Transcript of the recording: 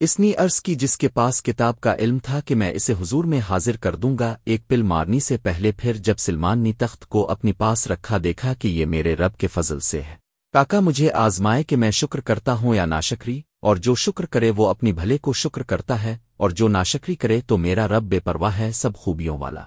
اس نے عرض کی جس کے پاس کتاب کا علم تھا کہ میں اسے حضور میں حاضر کر دوں گا، ایک پل مارنی سے پہلے پھر جب سلمان نے تخت کو اپنی پاس رکھا دیکھا کہ یہ میرے رب کے فضل سے ہے۔ کاکا، مجھے آزمائے کہ میں شکر کرتا ہوں یا ناشکری، اور جو شکر کرے وہ اپنی بھلے کو شکر کرتا ہے، اور جو ناشکری کرے تو میرا رب بے پرواہ ہے سب خوبیوں والا۔